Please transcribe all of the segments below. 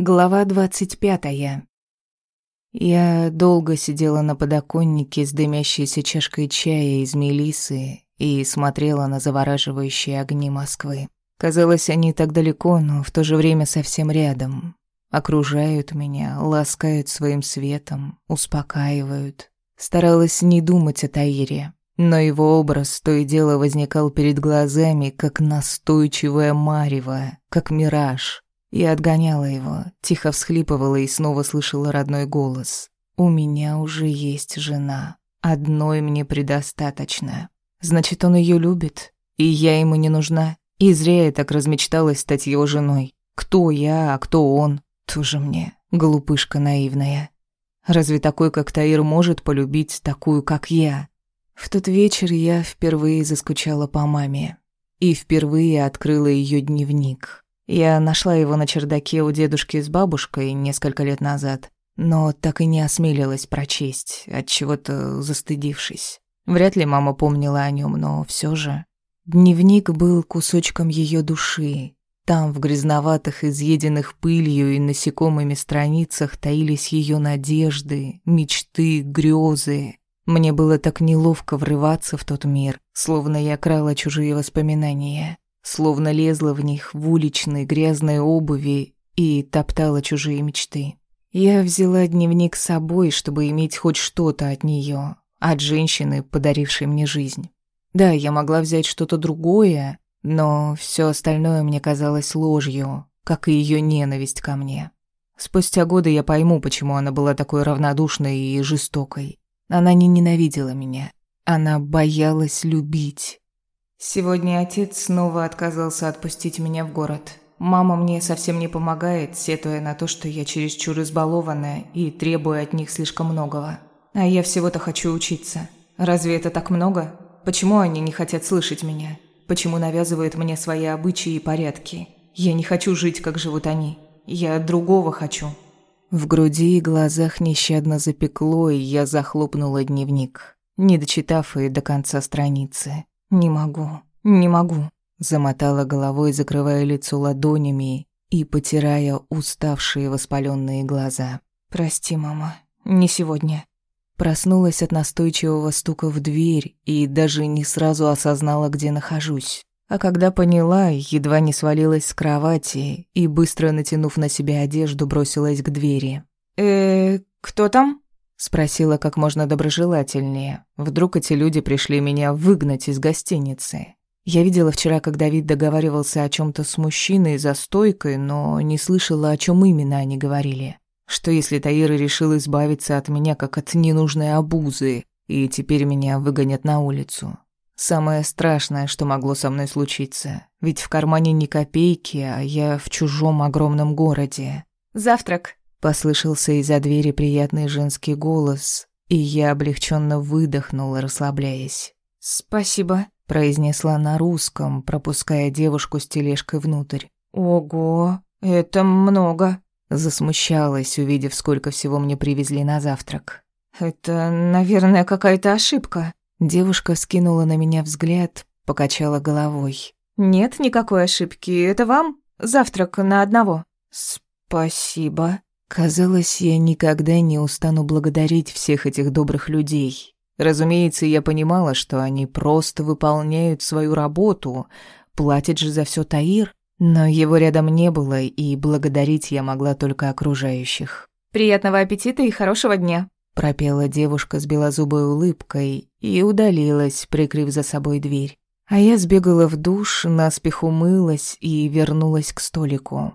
Глава двадцать пятая. Я долго сидела на подоконнике с дымящейся чашкой чая из мелисы и смотрела на завораживающие огни Москвы. Казалось, они так далеко, но в то же время совсем рядом. Окружают меня, ласкают своим светом, успокаивают. Старалась не думать о Таире, но его образ то и дело возникал перед глазами, как настойчивая марево, как мираж — я отгоняла его, тихо всхлипывала и снова слышала родной голос. «У меня уже есть жена. Одной мне предостаточно. Значит, он ее любит, и я ему не нужна. И зря я так размечталась стать его женой. Кто я, а кто он? Тоже мне, глупышка наивная. Разве такой, как Таир, может полюбить такую, как я? В тот вечер я впервые заскучала по маме. И впервые открыла ее дневник. Я нашла его на чердаке у дедушки с бабушкой несколько лет назад, но так и не осмелилась прочесть, от чего-то застыдившись. Вряд ли мама помнила о нем, но все же. Дневник был кусочком ее души. Там, в грязноватых, изъеденных пылью и насекомыми страницах, таились ее надежды, мечты, грезы. Мне было так неловко врываться в тот мир, словно я крала чужие воспоминания словно лезла в них в уличной грязной обуви и топтала чужие мечты. Я взяла дневник с собой, чтобы иметь хоть что-то от нее, от женщины, подарившей мне жизнь. Да, я могла взять что-то другое, но все остальное мне казалось ложью, как и ее ненависть ко мне. Спустя годы я пойму, почему она была такой равнодушной и жестокой. Она не ненавидела меня. Она боялась любить. Сегодня отец снова отказался отпустить меня в город. Мама мне совсем не помогает, сетуя на то, что я чересчур избалованная и требую от них слишком многого. А я всего-то хочу учиться. Разве это так много? Почему они не хотят слышать меня? Почему навязывают мне свои обычаи и порядки? Я не хочу жить, как живут они. Я другого хочу. В груди и глазах нещадно запекло, и я захлопнула дневник, не дочитав и до конца страницы. «Не могу, не могу», — замотала головой, закрывая лицо ладонями и потирая уставшие воспаленные глаза. «Прости, мама, не сегодня». Проснулась от настойчивого стука в дверь и даже не сразу осознала, где нахожусь. А когда поняла, едва не свалилась с кровати и, быстро натянув на себя одежду, бросилась к двери. э кто там?» Спросила как можно доброжелательнее. Вдруг эти люди пришли меня выгнать из гостиницы. Я видела вчера, как Давид договаривался о чем то с мужчиной за стойкой, но не слышала, о чем именно они говорили. Что если Таира решил избавиться от меня как от ненужной обузы, и теперь меня выгонят на улицу? Самое страшное, что могло со мной случиться. Ведь в кармане ни копейки, а я в чужом огромном городе. «Завтрак», Послышался из-за двери приятный женский голос, и я облегченно выдохнула, расслабляясь. «Спасибо», — произнесла на русском, пропуская девушку с тележкой внутрь. «Ого, это много», — засмущалась, увидев, сколько всего мне привезли на завтрак. «Это, наверное, какая-то ошибка». Девушка скинула на меня взгляд, покачала головой. «Нет никакой ошибки. Это вам? Завтрак на одного». «Спасибо», Казалось, я никогда не устану благодарить всех этих добрых людей. Разумеется, я понимала, что они просто выполняют свою работу, платит же за все Таир, но его рядом не было, и благодарить я могла только окружающих. «Приятного аппетита и хорошего дня», — пропела девушка с белозубой улыбкой и удалилась, прикрыв за собой дверь. А я сбегала в душ, наспех умылась и вернулась к столику.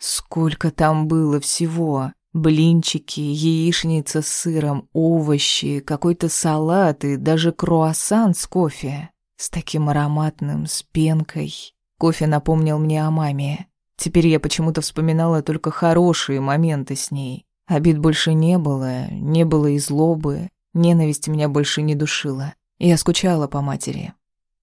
Сколько там было всего. Блинчики, яичница с сыром, овощи, какой-то салат и даже круассан с кофе. С таким ароматным, с пенкой. Кофе напомнил мне о маме. Теперь я почему-то вспоминала только хорошие моменты с ней. Обид больше не было, не было и злобы. Ненависть меня больше не душила. Я скучала по матери.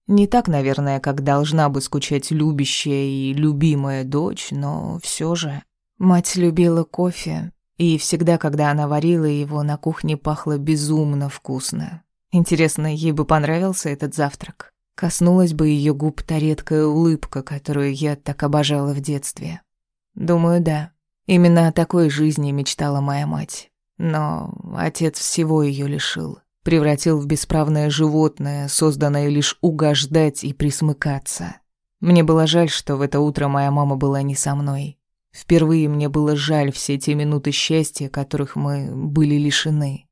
Не так, наверное, как должна бы скучать любящая и любимая дочь, но все же. Мать любила кофе, и всегда, когда она варила его, на кухне пахло безумно вкусно. Интересно, ей бы понравился этот завтрак? Коснулась бы ее губ та редкая улыбка, которую я так обожала в детстве. Думаю, да. Именно о такой жизни мечтала моя мать. Но отец всего ее лишил. Превратил в бесправное животное, созданное лишь угождать и присмыкаться. Мне было жаль, что в это утро моя мама была не со мной. Впервые мне было жаль все те минуты счастья, которых мы были лишены.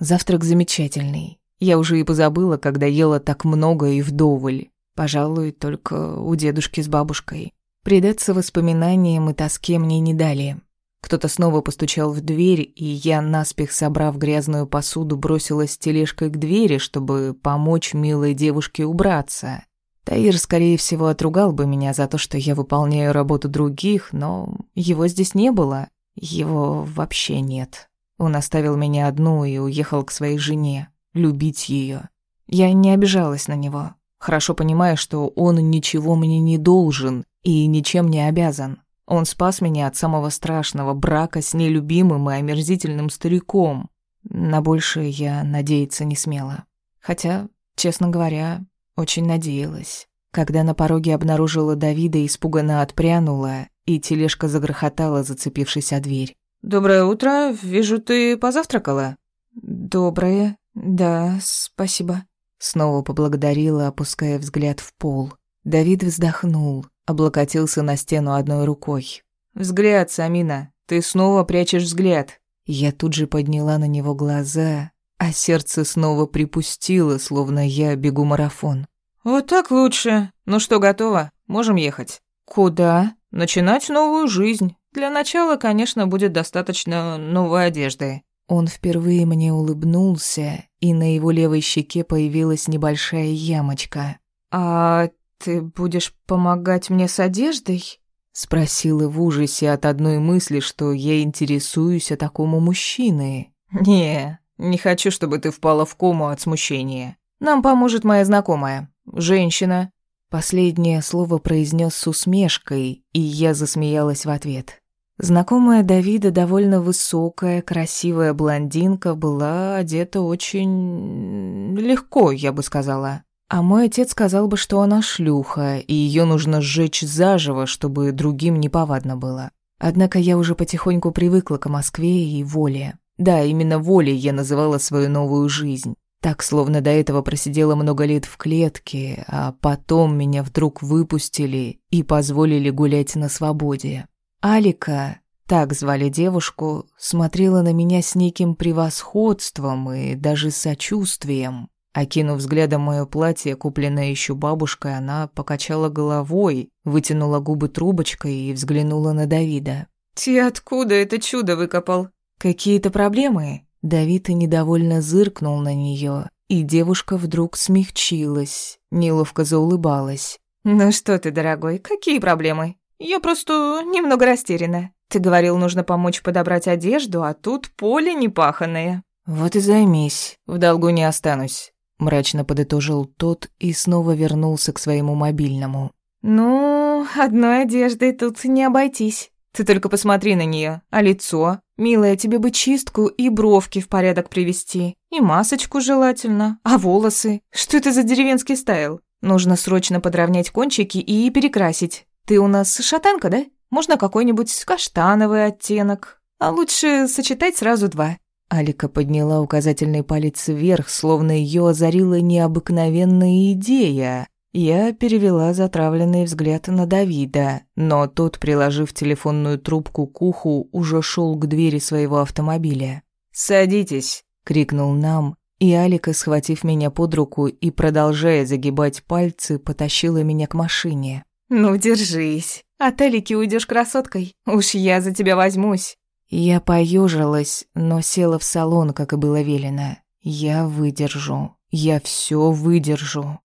Завтрак замечательный. Я уже и позабыла, когда ела так много и вдоволь. Пожалуй, только у дедушки с бабушкой. Предаться воспоминаниям и тоске мне не дали. Кто-то снова постучал в дверь, и я, наспех собрав грязную посуду, бросилась тележкой к двери, чтобы помочь милой девушке убраться. Таир, скорее всего, отругал бы меня за то, что я выполняю работу других, но его здесь не было. Его вообще нет. Он оставил меня одну и уехал к своей жене, любить ее. Я не обижалась на него, хорошо понимая, что он ничего мне не должен и ничем не обязан. Он спас меня от самого страшного брака с нелюбимым и омерзительным стариком. На большее я надеяться не смела. Хотя, честно говоря, очень надеялась. Когда на пороге обнаружила Давида, испуганно отпрянула, и тележка загрохотала, зацепившись о дверь. «Доброе утро. Вижу, ты позавтракала?» «Доброе. Да, спасибо». Снова поблагодарила, опуская взгляд в пол. Давид вздохнул, облокотился на стену одной рукой. «Взгляд, Самина. Ты снова прячешь взгляд». Я тут же подняла на него глаза, а сердце снова припустило, словно я бегу марафон. «Вот так лучше. Ну что, готово? Можем ехать». «Куда?» «Начинать новую жизнь. Для начала, конечно, будет достаточно новой одежды». Он впервые мне улыбнулся, и на его левой щеке появилась небольшая ямочка. «А ты будешь помогать мне с одеждой?» Спросила в ужасе от одной мысли, что я интересуюсь о такому мужчине. «Не, не хочу, чтобы ты впала в кому от смущения. Нам поможет моя знакомая женщина». Последнее слово произнес с усмешкой, и я засмеялась в ответ. Знакомая Давида, довольно высокая, красивая блондинка, была одета очень... легко, я бы сказала. А мой отец сказал бы, что она шлюха, и ее нужно сжечь заживо, чтобы другим неповадно было. Однако я уже потихоньку привыкла к Москве и воле. Да, именно волей я называла свою новую жизнь. Так, словно до этого просидела много лет в клетке, а потом меня вдруг выпустили и позволили гулять на свободе. Алика, так звали девушку, смотрела на меня с неким превосходством и даже сочувствием. Окинув взглядом мое платье, купленное еще бабушкой, она покачала головой, вытянула губы трубочкой и взглянула на Давида. «Ты откуда это чудо выкопал?» «Какие-то проблемы?» Давид и недовольно зыркнул на нее, и девушка вдруг смягчилась, неловко заулыбалась. «Ну что ты, дорогой, какие проблемы? Я просто немного растеряна. Ты говорил, нужно помочь подобрать одежду, а тут поле непаханное». «Вот и займись, в долгу не останусь», — мрачно подытожил тот и снова вернулся к своему мобильному. «Ну, одной одеждой тут не обойтись. Ты только посмотри на нее, а лицо? Милая, тебе бы чистку и бровки в порядок привести. И масочку желательно. А волосы? Что это за деревенский стайл? Нужно срочно подровнять кончики и перекрасить. Ты у нас шатанка, да? Можно какой-нибудь каштановый оттенок. А лучше сочетать сразу два. Алика подняла указательный палец вверх, словно ее озарила необыкновенная идея. Я перевела затравленный взгляд на Давида, но тот, приложив телефонную трубку к уху, уже шел к двери своего автомобиля. «Садитесь!» — крикнул нам, и Алика, схватив меня под руку и продолжая загибать пальцы, потащила меня к машине. «Ну, держись. От Алики уйдешь красоткой. Уж я за тебя возьмусь». Я поежилась, но села в салон, как и было велено. Я выдержу. Я все выдержу.